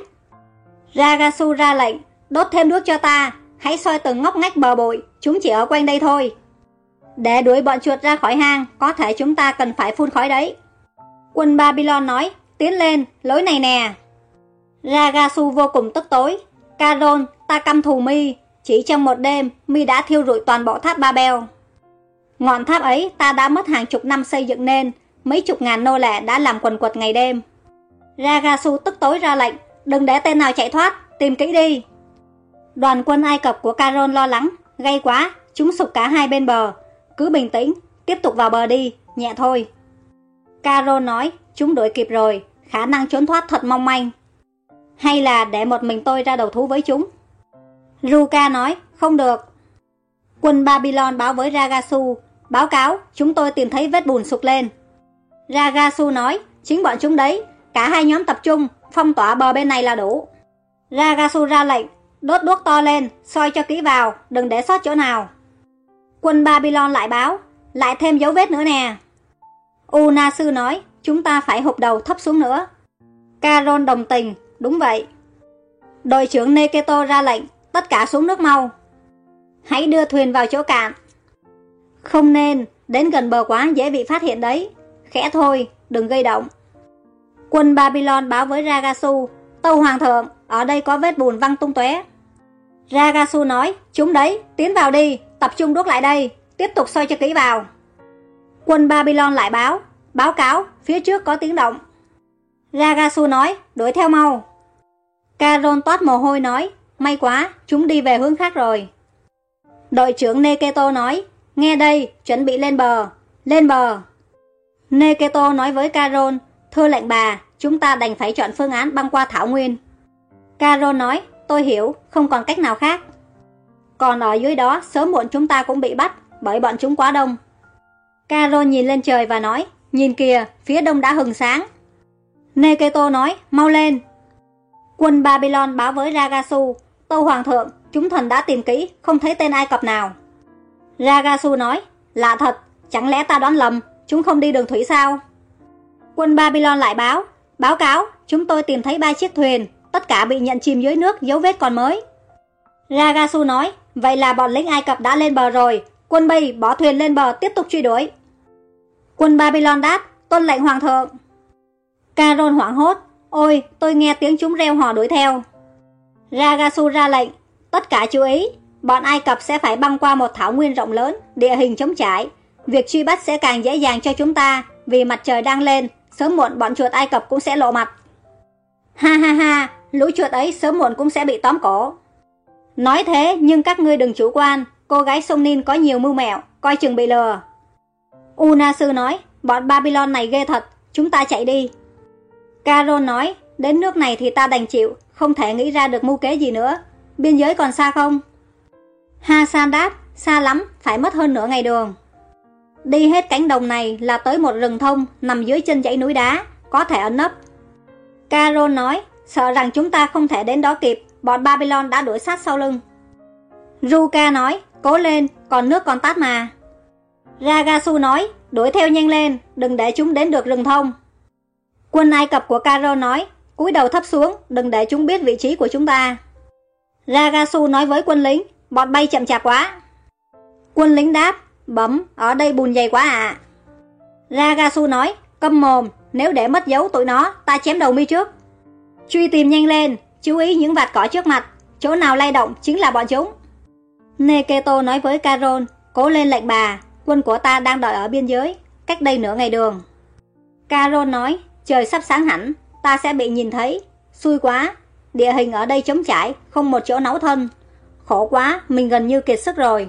S1: Ragasu ra lệnh, đốt thêm đuốc cho ta, hãy soi từng ngóc ngách bờ bụi, chúng chỉ ở quanh đây thôi. Để đuổi bọn chuột ra khỏi hang, có thể chúng ta cần phải phun khói đấy. Quân Babylon nói, tiến lên, lối này nè. Ragasu vô cùng tức tối. Caron, ta căm thù mi, chỉ trong một đêm, mi đã thiêu rụi toàn bộ tháp Babel. Ngọn tháp ấy ta đã mất hàng chục năm xây dựng nên, mấy chục ngàn nô lệ đã làm quần quật ngày đêm. Ragasu tức tối ra lệnh, đừng để tên nào chạy thoát, tìm kỹ đi. Đoàn quân Ai Cập của Caron lo lắng, gay quá, chúng sụp cả hai bên bờ. Cứ bình tĩnh, tiếp tục vào bờ đi, nhẹ thôi. Caron nói, chúng đuổi kịp rồi, khả năng trốn thoát thật mong manh. Hay là để một mình tôi ra đầu thú với chúng? Ruka nói, không được. Quân Babylon báo với Ragasu, báo cáo, chúng tôi tìm thấy vết bùn sụp lên. Ragasu nói, chính bọn chúng đấy, cả hai nhóm tập trung, phong tỏa bờ bên này là đủ. Ragasu ra lệnh, đốt đuốc to lên, soi cho kỹ vào, đừng để sót chỗ nào. Quân Babylon lại báo, lại thêm dấu vết nữa nè. Unasu nói, chúng ta phải hụt đầu thấp xuống nữa. Caron đồng tình, đúng vậy. Đội trưởng Neketo ra lệnh, tất cả xuống nước mau. Hãy đưa thuyền vào chỗ cạn. Không nên, đến gần bờ quá dễ bị phát hiện đấy. Khẽ thôi, đừng gây động. Quân Babylon báo với Ragasu, Tâu Hoàng thượng, ở đây có vết bùn văng tung tóe. Ragasu nói, chúng đấy, tiến vào đi, tập trung đốt lại đây, tiếp tục soi cho kỹ vào. Quân Babylon lại báo, báo cáo, phía trước có tiếng động. Ragasu nói, đuổi theo mau. Caron toát mồ hôi nói, may quá, chúng đi về hướng khác rồi. Đội trưởng Neketo nói, nghe đây, chuẩn bị lên bờ, lên bờ. Neketo nói với Carol: thưa lệnh bà, chúng ta đành phải chọn phương án băng qua Thảo Nguyên. Carol nói, tôi hiểu, không còn cách nào khác. Còn ở dưới đó, sớm muộn chúng ta cũng bị bắt, bởi bọn chúng quá đông. Carol nhìn lên trời và nói, nhìn kìa, phía đông đã hừng sáng. Neketo nói, mau lên. Quân Babylon báo với Ragasu, Tâu Hoàng thượng, chúng thần đã tìm kỹ, không thấy tên Ai Cập nào. Ragasu nói, lạ thật, chẳng lẽ ta đoán lầm, chúng không đi đường thủy sao? Quân Babylon lại báo, báo cáo, chúng tôi tìm thấy ba chiếc thuyền, tất cả bị nhận chìm dưới nước, dấu vết còn mới. Ragasu nói, vậy là bọn lính Ai Cập đã lên bờ rồi, quân Bì bỏ thuyền lên bờ tiếp tục truy đuổi. Quân Babylon đáp, tuân lệnh hoàng thượng. Caron hoảng hốt, ôi, tôi nghe tiếng chúng reo hò đuổi theo. Ragasu ra lệnh, tất cả chú ý, bọn Ai Cập sẽ phải băng qua một thảo nguyên rộng lớn, địa hình chống trải. Việc truy bắt sẽ càng dễ dàng cho chúng ta, vì mặt trời đang lên, sớm muộn bọn chuột Ai Cập cũng sẽ lộ mặt. Ha ha ha, lũ chuột ấy sớm muộn cũng sẽ bị tóm cổ. Nói thế nhưng các ngươi đừng chủ quan, cô gái sông Nin có nhiều mưu mẹo, coi chừng bị lừa. Una sư nói, bọn Babylon này ghê thật, chúng ta chạy đi. Carol nói, đến nước này thì ta đành chịu, không thể nghĩ ra được mưu kế gì nữa. Biên giới còn xa không? Hasan đáp, xa lắm, phải mất hơn nửa ngày đường. Đi hết cánh đồng này là tới một rừng thông nằm dưới chân dãy núi đá, có thể ẩn nấp. Carol nói, sợ rằng chúng ta không thể đến đó kịp, bọn Babylon đã đuổi sát sau lưng. Ruka nói, cố lên, còn nước còn tát mà. Ragasu nói, đuổi theo nhanh lên, đừng để chúng đến được rừng thông. Quân Ai Cập của Caro nói, cúi đầu thấp xuống, đừng để chúng biết vị trí của chúng ta. Ragasu nói với quân lính, bọn bay chậm chạp quá. Quân lính đáp, bấm, ở đây bùn dày quá à. Ragasu nói, câm mồm, nếu để mất dấu tụi nó, ta chém đầu mi trước. Truy tìm nhanh lên, chú ý những vạt cỏ trước mặt, chỗ nào lay động chính là bọn chúng. Neketo nói với Carol, cố lên lệnh bà, quân của ta đang đợi ở biên giới, cách đây nửa ngày đường. Carol nói, trời sắp sáng hẳn, ta sẽ bị nhìn thấy. Xui quá, địa hình ở đây trống trải, không một chỗ nấu thân. Khổ quá, mình gần như kiệt sức rồi.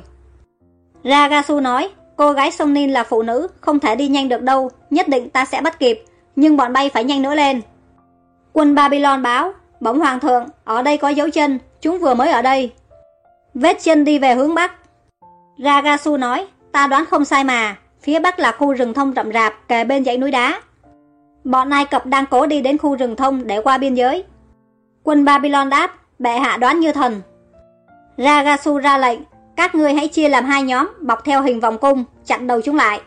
S1: Ragasu nói, cô gái sông Nin là phụ nữ, không thể đi nhanh được đâu, nhất định ta sẽ bắt kịp, nhưng bọn bay phải nhanh nữa lên. Quân Babylon báo, bỗng hoàng thượng, ở đây có dấu chân, chúng vừa mới ở đây. Vết chân đi về hướng bắc. Ragasu nói, ta đoán không sai mà, phía bắc là khu rừng thông rậm rạp kề bên dãy núi đá. Bọn Ai Cập đang cố đi đến khu rừng thông để qua biên giới. Quân Babylon đáp, bệ hạ đoán như thần. Ragasu ra lệnh, các ngươi hãy chia làm hai nhóm, bọc theo hình vòng cung, chặn đầu chúng lại.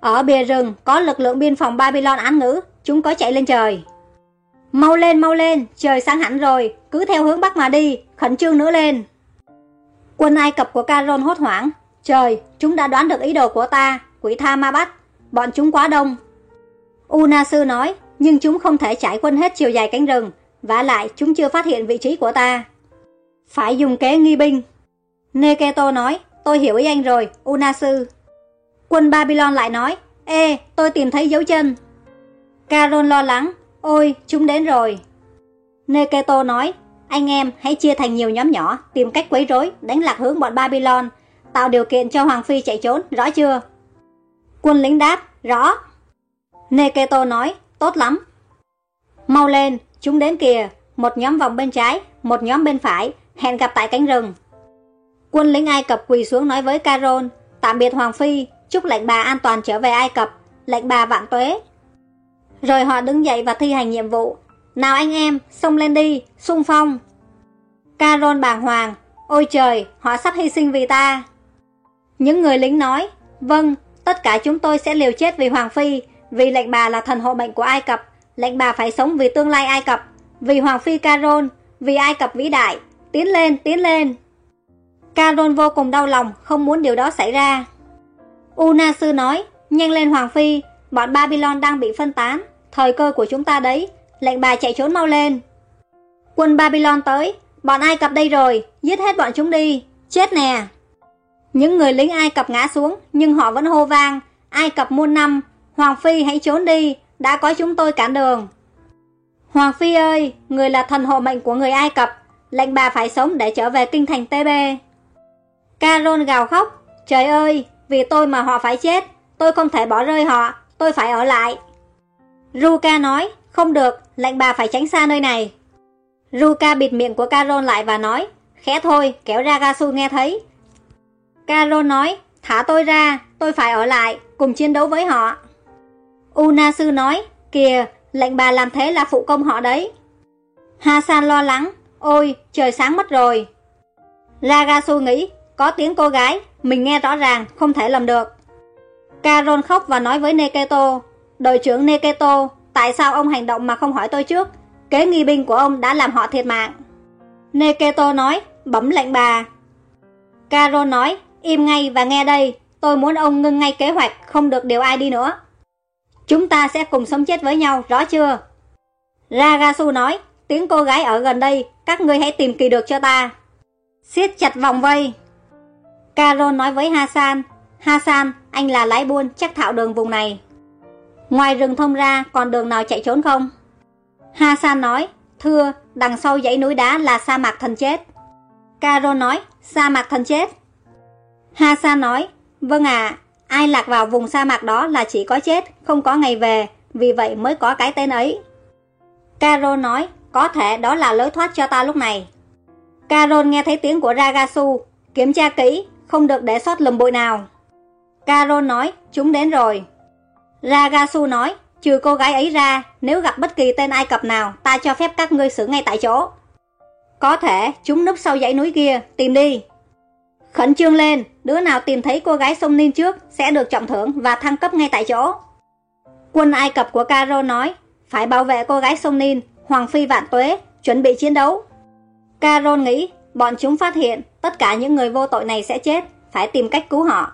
S1: Ở bìa rừng có lực lượng biên phòng Babylon án ngữ, chúng có chạy lên trời. Mau lên, mau lên, trời sáng hẳn rồi, cứ theo hướng bắc mà đi, khẩn trương nữa lên. Quân Ai Cập của Caron hốt hoảng, trời, chúng đã đoán được ý đồ của ta, quỷ tha ma bắt, bọn chúng quá đông. Una sư nói, nhưng chúng không thể trải quân hết chiều dài cánh rừng, và lại chúng chưa phát hiện vị trí của ta. Phải dùng kế nghi binh. Neketo nói, tôi hiểu ý anh rồi, Unasu. Quân Babylon lại nói, ê, tôi tìm thấy dấu chân. Carol lo lắng, ôi, chúng đến rồi. Neketo nói, anh em hãy chia thành nhiều nhóm nhỏ, tìm cách quấy rối, đánh lạc hướng bọn Babylon, tạo điều kiện cho Hoàng Phi chạy trốn, rõ chưa? Quân lính đáp, rõ. Neketo nói, tốt lắm. Mau lên, chúng đến kìa, một nhóm vòng bên trái, một nhóm bên phải, hẹn gặp tại cánh rừng. Quân lính Ai Cập quỳ xuống nói với Caron, tạm biệt Hoàng Phi, chúc lệnh bà an toàn trở về Ai Cập, lệnh bà vạn tuế. Rồi họ đứng dậy và thi hành nhiệm vụ. Nào anh em, xông lên đi, xung phong. Caron bàng hoàng, ôi trời, họ sắp hy sinh vì ta. Những người lính nói, vâng, tất cả chúng tôi sẽ liều chết vì Hoàng Phi, vì lệnh bà là thần hộ mệnh của Ai Cập, lệnh bà phải sống vì tương lai Ai Cập, vì Hoàng Phi Caron, vì Ai Cập vĩ đại, tiến lên, tiến lên. Carol vô cùng đau lòng, không muốn điều đó xảy ra. Una sư nói, nhanh lên Hoàng Phi, bọn Babylon đang bị phân tán, thời cơ của chúng ta đấy, lệnh bà chạy trốn mau lên. Quân Babylon tới, bọn Ai Cập đây rồi, giết hết bọn chúng đi, chết nè. Những người lính Ai Cập ngã xuống, nhưng họ vẫn hô vang, Ai Cập muôn năm, Hoàng Phi hãy trốn đi, đã có chúng tôi cản đường. Hoàng Phi ơi, người là thần hộ mệnh của người Ai Cập, lệnh bà phải sống để trở về kinh thành TB carol gào khóc, trời ơi, vì tôi mà họ phải chết, tôi không thể bỏ rơi họ, tôi phải ở lại. Ruka nói, không được, lệnh bà phải tránh xa nơi này. Ruka bịt miệng của carol lại và nói, khẽ thôi, kéo ra gasu nghe thấy. carol nói, thả tôi ra, tôi phải ở lại, cùng chiến đấu với họ. Unasu nói, kìa, lệnh bà làm thế là phụ công họ đấy. Hasan lo lắng, ôi, trời sáng mất rồi. Ragasu nghĩ, có tiếng cô gái, mình nghe rõ ràng, không thể lầm được. Caron khóc và nói với Neketo, đội trưởng Neketo, tại sao ông hành động mà không hỏi tôi trước? Kế nghi binh của ông đã làm họ thiệt mạng. Neketo nói, bấm lệnh bà. Carol nói, im ngay và nghe đây, tôi muốn ông ngưng ngay kế hoạch, không được điều ai đi nữa. Chúng ta sẽ cùng sống chết với nhau, rõ chưa? Ragasu nói, tiếng cô gái ở gần đây, các ngươi hãy tìm kỳ được cho ta. siết chặt vòng vây. Carol nói với Hasan, Hasan, anh là lái buôn, chắc thạo đường vùng này. Ngoài rừng thông ra, còn đường nào chạy trốn không? Hasan nói, thưa, đằng sau dãy núi đá là sa mạc thần chết. Carol nói, sa mạc thần chết. Hasan nói, vâng ạ, ai lạc vào vùng sa mạc đó là chỉ có chết, không có ngày về, vì vậy mới có cái tên ấy. Carol nói, có thể đó là lối thoát cho ta lúc này. Carol nghe thấy tiếng của Ragasu, kiểm tra kỹ, không được để sót lùm bụi nào. Caron nói, chúng đến rồi. Ragasu nói, trừ cô gái ấy ra, nếu gặp bất kỳ tên Ai Cập nào, ta cho phép các ngươi xử ngay tại chỗ. Có thể, chúng núp sau dãy núi kia, tìm đi. Khẩn trương lên, đứa nào tìm thấy cô gái sông ninh trước sẽ được trọng thưởng và thăng cấp ngay tại chỗ. Quân Ai Cập của Caro nói, phải bảo vệ cô gái sông ninh, Hoàng Phi Vạn Tuế, chuẩn bị chiến đấu. Caro nghĩ, bọn chúng phát hiện tất cả những người vô tội này sẽ chết, phải tìm cách cứu họ.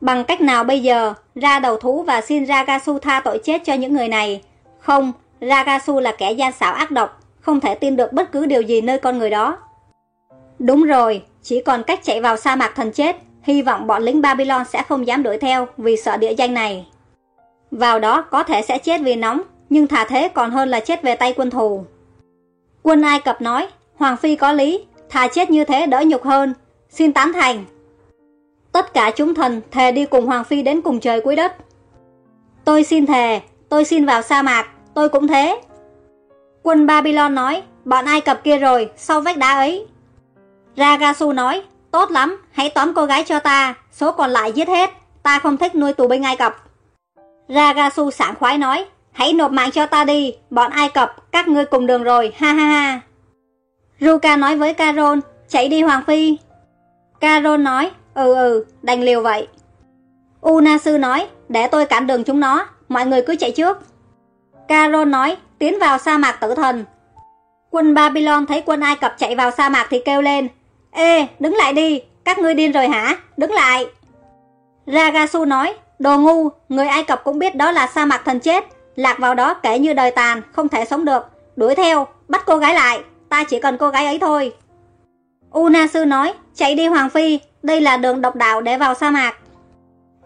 S1: Bằng cách nào bây giờ, ra đầu thú và xin Ragasu tha tội chết cho những người này? Không, Ragasu là kẻ gian xảo ác độc, không thể tin được bất cứ điều gì nơi con người đó. Đúng rồi, chỉ còn cách chạy vào sa mạc thần chết, hy vọng bọn lính Babylon sẽ không dám đuổi theo vì sợ địa danh này. Vào đó có thể sẽ chết vì nóng, nhưng thà thế còn hơn là chết về tay quân thù. Quân Ai Cập nói, Hoàng Phi có lý, thà chết như thế đỡ nhục hơn, xin tán thành. Tất cả chúng thần thề đi cùng Hoàng Phi đến cùng trời cuối đất. Tôi xin thề, tôi xin vào sa mạc, tôi cũng thế. Quân Babylon nói, bọn Ai Cập kia rồi, sau vách đá ấy. Ragasu nói, tốt lắm, hãy tóm cô gái cho ta, số còn lại giết hết, ta không thích nuôi tù binh Ai Cập. Ragasu sảng khoái nói, hãy nộp mạng cho ta đi, bọn Ai Cập, các ngươi cùng đường rồi, ha ha ha. Ruka nói với Carol, chạy đi Hoàng Phi. Carol nói, ừ ừ, đành liều vậy. Unasu nói, để tôi cản đường chúng nó, mọi người cứ chạy trước. Carol nói, tiến vào sa mạc tử thần. Quân Babylon thấy quân Ai Cập chạy vào sa mạc thì kêu lên, Ê, đứng lại đi, các ngươi điên rồi hả? Đứng lại. Ragasu nói, đồ ngu, người Ai Cập cũng biết đó là sa mạc thần chết, lạc vào đó kể như đời tàn, không thể sống được. Đuổi theo, bắt cô gái lại, ta chỉ cần cô gái ấy thôi. Unasu nói, chạy đi Hoàng Phi, đây là đường độc đạo để vào sa mạc.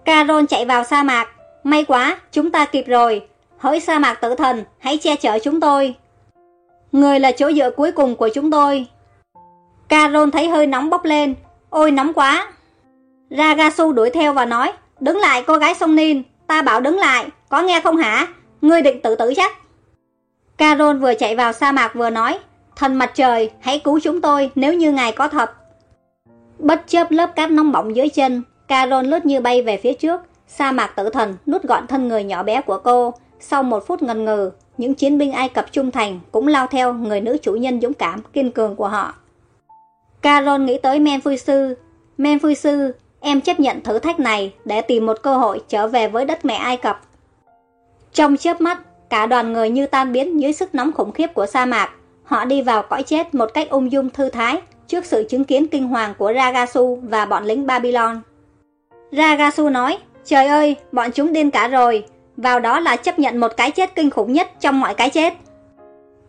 S1: Carol chạy vào sa mạc, may quá, chúng ta kịp rồi. Hỡi sa mạc tử thần, hãy che chở chúng tôi. Người là chỗ dựa cuối cùng của chúng tôi. Carol thấy hơi nóng bốc lên. Ôi nóng quá. Ragasu đuổi theo và nói, đứng lại cô gái sông Nin, ta bảo đứng lại, có nghe không hả? Ngươi định tự tử chắc. Carol vừa chạy vào sa mạc vừa nói, thần mặt trời, hãy cứu chúng tôi nếu như ngài có thật. Bất chấp lớp cát nóng bỏng dưới chân, Carol lướt như bay về phía trước, sa mạc tử thần nút gọn thân người nhỏ bé của cô. Sau một phút ngần ngừ, những chiến binh Ai Cập trung thành cũng lao theo người nữ chủ nhân dũng cảm, kiên cường của họ. Carol nghĩ tới Menphui Sư. Sư, em chấp nhận thử thách này để tìm một cơ hội trở về với đất mẹ Ai Cập. Trong chớp mắt, cả đoàn người như tan biến dưới sức nóng khủng khiếp của sa mạc. Họ đi vào cõi chết một cách ung dung thư thái trước sự chứng kiến kinh hoàng của Ragasu và bọn lính Babylon. Ragasu nói, trời ơi, bọn chúng điên cả rồi, vào đó là chấp nhận một cái chết kinh khủng nhất trong mọi cái chết.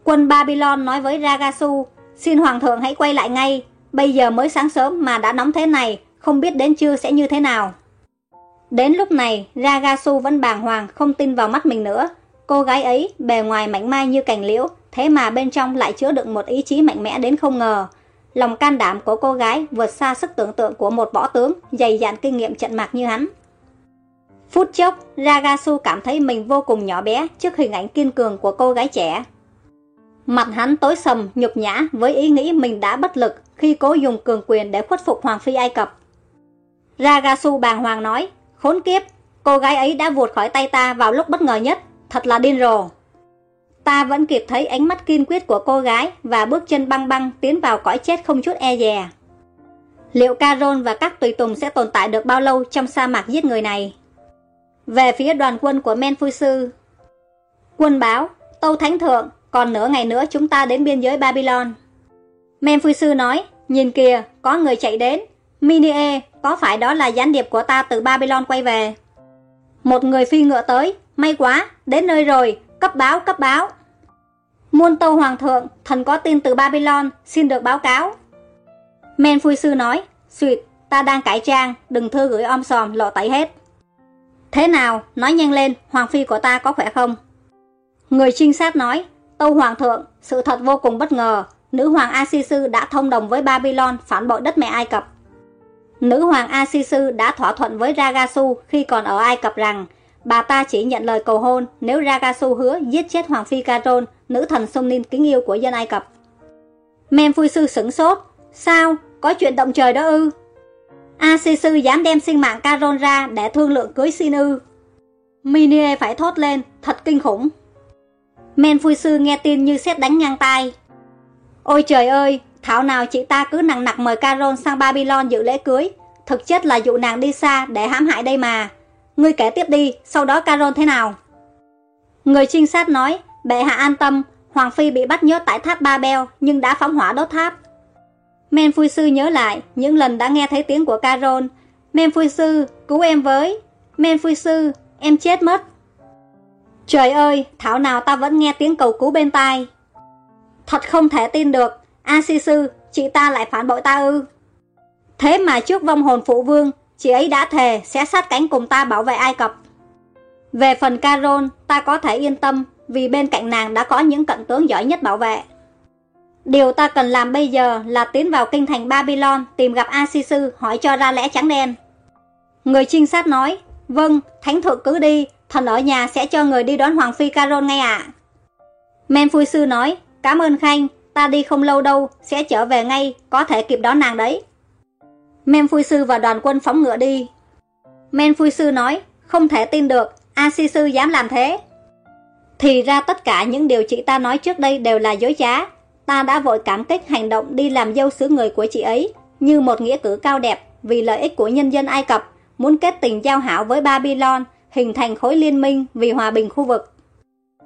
S1: Quân Babylon nói với Ragasu, xin hoàng thượng hãy quay lại ngay, Bây giờ mới sáng sớm mà đã nóng thế này, không biết đến trưa sẽ như thế nào. Đến lúc này, Ragasu vẫn bàng hoàng, không tin vào mắt mình nữa. Cô gái ấy, bề ngoài mảnh mai như cành liễu, thế mà bên trong lại chứa đựng một ý chí mạnh mẽ đến không ngờ. Lòng can đảm của cô gái vượt xa sức tưởng tượng của một võ tướng, dày dạn kinh nghiệm trận mạc như hắn. Phút chốc, Ragasu cảm thấy mình vô cùng nhỏ bé trước hình ảnh kiên cường của cô gái trẻ. Mặt hắn tối sầm, nhục nhã với ý nghĩ mình đã bất lực khi cố dùng cường quyền để khuất phục Hoàng Phi Ai Cập. Ragasu bàng hoàng nói, khốn kiếp, cô gái ấy đã vụt khỏi tay ta vào lúc bất ngờ nhất, thật là điên rồ. Ta vẫn kịp thấy ánh mắt kiên quyết của cô gái và bước chân băng băng tiến vào cõi chết không chút e dè. Liệu Caron và các tùy tùng sẽ tồn tại được bao lâu trong sa mạc giết người này? Về phía đoàn quân của Menphu Sư Quân báo, Tâu Thánh Thượng, còn nửa ngày nữa chúng ta đến biên giới Babylon. Memphui sư nói, nhìn kìa, có người chạy đến. Minie, có phải đó là gián điệp của ta từ Babylon quay về? Một người phi ngựa tới, may quá, đến nơi rồi, cấp báo, cấp báo. Muôn tâu hoàng thượng, thần có tin từ Babylon, xin được báo cáo. Men phui sư nói, suyệt, ta đang cải trang, đừng thư gửi om sòm, lộ tẩy hết. Thế nào, nói nhanh lên, hoàng phi của ta có khỏe không? Người trinh sát nói, tâu hoàng thượng, sự thật vô cùng bất ngờ, nữ hoàng Asisu đã thông đồng với Babylon phản bội đất mẹ Ai Cập. Nữ hoàng Asisu đã thỏa thuận với Ragasu khi còn ở Ai Cập rằng bà ta chỉ nhận lời cầu hôn nếu Ragasu hứa giết chết hoàng phi Caron, nữ thần sông Nin kính yêu của dân Ai Cập. Memphui sư sửng sốt, sao, có chuyện động trời đó ư? Asisu dám đem sinh mạng Caron ra để thương lượng cưới xin ư. Minie phải thốt lên, thật kinh khủng. Men Memphui sư nghe tin như xét đánh ngang tay. Ôi trời ơi, thảo nào chị ta cứ nặng nặc mời Caron sang Babylon dự lễ cưới. Thực chất là dụ nàng đi xa để hãm hại đây mà. Ngươi kể tiếp đi, sau đó Caron thế nào? Người trinh sát nói, bệ hạ an tâm, Hoàng Phi bị bắt nhốt tại tháp Ba Beo nhưng đã phóng hỏa đốt tháp. Men Phui Sư nhớ lại những lần đã nghe thấy tiếng của Caron. Men Phui Sư, cứu em với. Men Phui Sư, em chết mất. Trời ơi, thảo nào ta vẫn nghe tiếng cầu cứu bên tai. Thật không thể tin được, A Si Sư, chị ta lại phản bội ta ư. Thế mà trước vong hồn phụ vương, chị ấy đã thề sẽ sát cánh cùng ta bảo vệ Ai Cập. Về phần Caron, ta có thể yên tâm vì bên cạnh nàng đã có những cận tướng giỏi nhất bảo vệ. Điều ta cần làm bây giờ là tiến vào kinh thành Babylon tìm gặp A Si Sư hỏi cho ra lẽ trắng đen. Người trinh sát nói, vâng, thánh thượng cứ đi, thần ở nhà sẽ cho người đi đón Hoàng Phi Caron ngay ạ. À. Men Phui Sư nói, cảm ơn Khanh, ta đi không lâu đâu, sẽ trở về ngay, có thể kịp đón nàng đấy. Men Phui Sư và đoàn quân phóng ngựa đi. Men Phui Sư nói, không thể tin được, A Si Sư dám làm thế. Thì ra tất cả những điều chị ta nói trước đây đều là dối trá. Ta đã vội cảm kích hành động đi làm dâu xứ người của chị ấy, như một nghĩa cử cao đẹp vì lợi ích của nhân dân Ai Cập, muốn kết tình giao hảo với Babylon, hình thành khối liên minh vì hòa bình khu vực.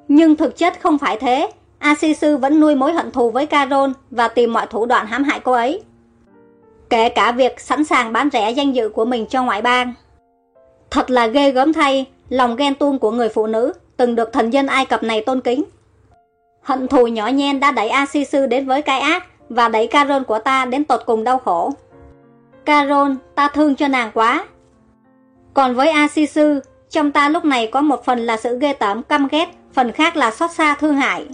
S1: Nhưng thực chất không phải thế, Asisu vẫn nuôi mối hận thù với Caron và tìm mọi thủ đoạn hãm hại cô ấy. Kể cả việc sẵn sàng bán rẻ danh dự của mình cho ngoại bang. Thật là ghê gớm thay, lòng ghen tuông của người phụ nữ từng được thần dân Ai Cập này tôn kính. Hận thù nhỏ nhen đã đẩy Asisu đến với cái ác và đẩy Caron của ta đến tột cùng đau khổ. Caron, ta thương cho nàng quá. Còn với Asisu, trong ta lúc này có một phần là sự ghê tởm căm ghét, phần khác là xót xa thương hại.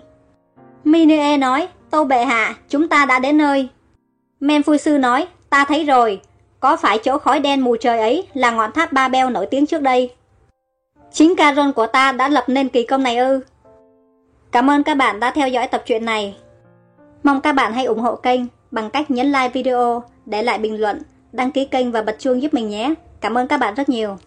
S1: Minie nói, Tô bệ hạ, chúng ta đã đến nơi. Men Sư nói, ta thấy rồi, có phải chỗ khói đen mù trời ấy là ngọn tháp Ba Beo nổi tiếng trước đây? Chính Caron của ta đã lập nên kỳ công này ư? Cảm ơn các bạn đã theo dõi tập truyện này. Mong các bạn hãy ủng hộ kênh bằng cách nhấn like video, để lại bình luận, đăng ký kênh và bật chuông giúp mình nhé. Cảm ơn các bạn rất nhiều.